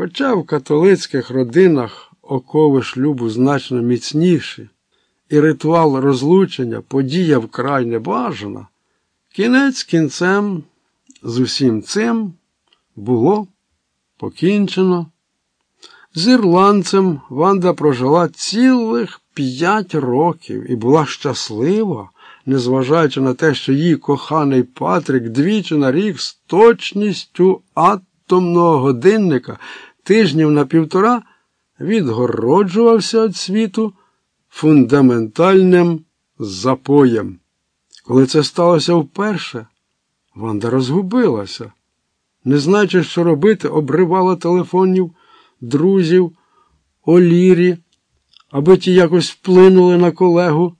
Хоча в католицьких родинах окови шлюбу значно міцніші, і ритуал розлучення подія вкрай небажана, кінець кінцем з усім цим було покінчено. З ірландцем Ванда прожила цілих п'ять років і була щаслива, незважаючи на те, що її коханий Патрик двічі на рік з точністю атомного годинника тижнів на півтора відгороджувався від світу фундаментальним запоєм. Коли це сталося вперше, Ванда розгубилася. Не знаючи, що робити, обривала телефонів друзів, Олірі, аби ті якось вплинули на колегу.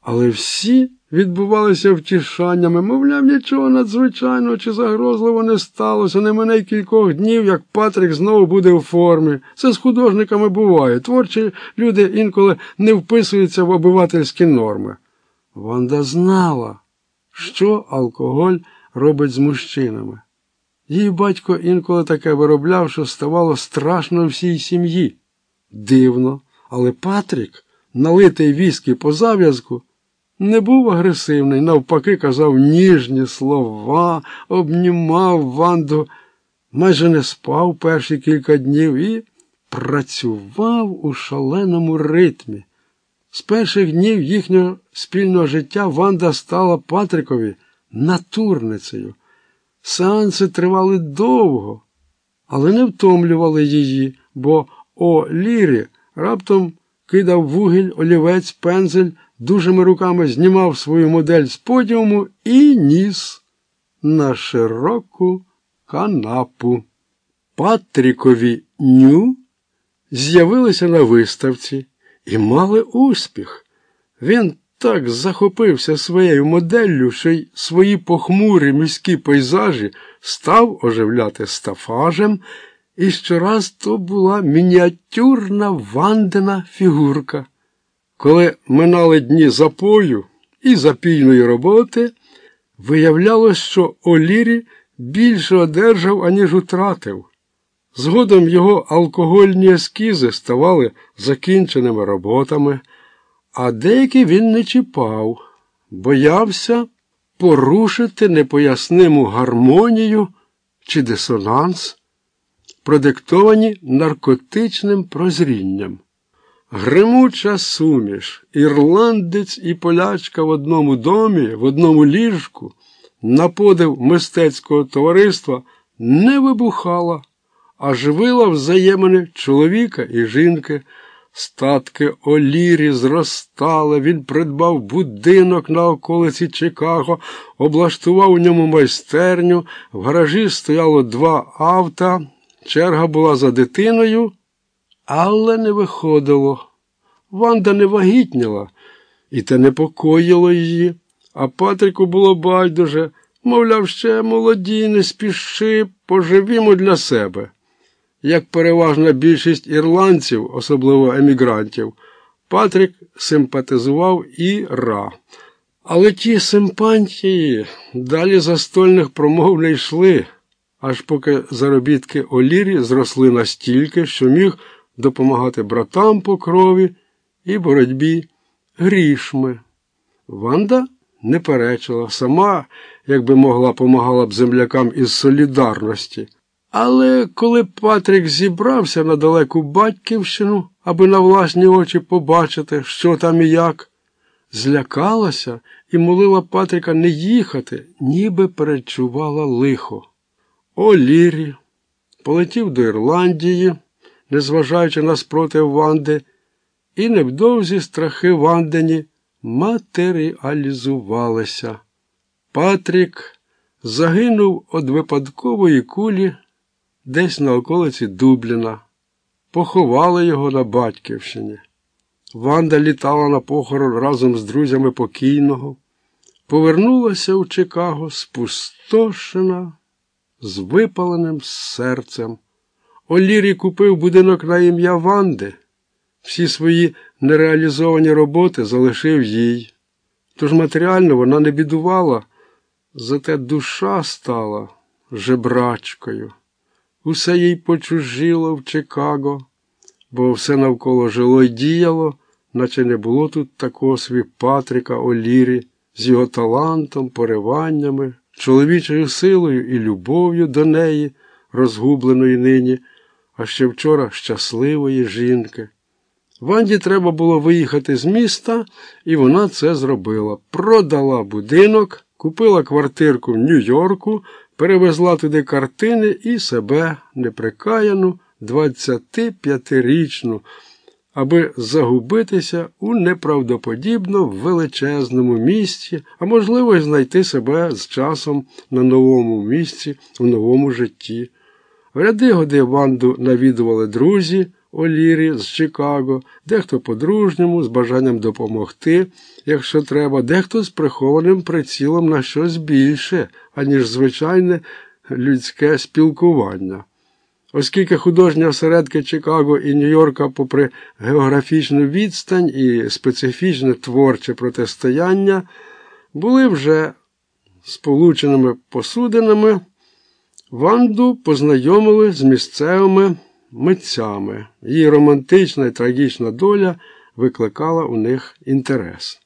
Але всі відбувалися втішаннями, мовляв, нічого надзвичайного чи загрозливо не сталося. Не мене й кількох днів, як Патрик знову буде в формі. Це з художниками буває. Творчі люди інколи не вписуються в обивательські норми. Ванда знала, що алкоголь робить з мужчинами. Її батько інколи таке виробляв, що ставало страшно всій сім'ї. Дивно, але Патрік, налитий віскі по зав'язку, не був агресивний, навпаки, казав ніжні слова, обнімав Ванду, майже не спав перші кілька днів і працював у шаленому ритмі. З перших днів їхнього спільного життя Ванда стала Патрикові натурницею. Сеанси тривали довго, але не втомлювали її, бо о Лірі раптом кидав вугіль, олівець, пензель, дужими руками знімав свою модель з подіуму і ніс на широку канапу. Патрікові ню з'явилися на виставці і мали успіх. Він так захопився своєю моделлю, що й свої похмурі міські пейзажі став оживляти стафажем, і щораз то була мініатюрна вандена фігурка. Коли минали дні запою і запійної роботи, виявлялось, що Олірі більше одержав, аніж утратив. Згодом його алкогольні ескізи ставали закінченими роботами а деякі він не чіпав, боявся порушити непоясниму гармонію чи дисонанс, продиктовані наркотичним прозрінням. Гримуча суміш, ірландець і полячка в одному домі, в одному ліжку, на подив мистецького товариства не вибухала, а живила взаємини чоловіка і жінки. Статки Олірі зростали, він придбав будинок на околиці Чикаго, облаштував у ньому майстерню, в гаражі стояло два авто, черга була за дитиною, але не виходило. Ванда не вагітніла, і те непокоїло її, а Патрику було байдуже, мовляв, ще молоді, не спіши, поживімо для себе як переважна більшість ірландців, особливо емігрантів, Патрік симпатизував і Ра. Але ті симпатії далі застольних промов не йшли, аж поки заробітки Олірі зросли настільки, що міг допомагати братам по крові і боротьбі грішми. Ванда не перечила, сама, якби могла, помагала б землякам із солідарності. Але коли Патрік зібрався на далеку батьківщину, аби на власні очі побачити, що там і як, злякалася і молила Патріка не їхати, ніби перечувала лихо. О Лірі полетів до Ірландії, незважаючи на спротив Ванди, і невдовзі страхи Вандені матеріалізувалися. Патрік загинув від випадкової кулі десь на околиці Дубліна, поховали його на Батьківщині. Ванда літала на похорон разом з друзями покійного, повернулася у Чикаго спустошена, з випаленим серцем. Олірі купив будинок на ім'я Ванди. Всі свої нереалізовані роботи залишив їй. Тож матеріально вона не бідувала, зате душа стала жебрачкою. усе їй почужило в Чикаго, бо все навколо жило й діяло, наче не було тут такого свій Патрика Олірі з його талантом, пориваннями, чоловічою силою і любов'ю до неї, розгубленої нині, а ще вчора щасливої жінки. Ванді треба було виїхати з міста, і вона це зробила. Продала будинок, купила квартирку в Нью-Йорку, перевезла туди картини і себе неприкаяну 25-річну, аби загубитися у неправдоподібно величезному місті, а можливо, й знайти себе з часом на новому місці, у новому житті. В ряди годи Ванду навідували друзі. Олірі з Чикаго, дехто по-дружньому, з бажанням допомогти, якщо треба, дехто з прихованим прицілом на щось більше, аніж звичайне людське спілкування. Оскільки художні осередки Чикаго і Нью-Йорка, попри географічну відстань і специфічне творче протистояння, були вже сполученими посудинами, Ванду познайомили з місцевими митцями. Її романтична і трагічна доля викликала у них інтерес.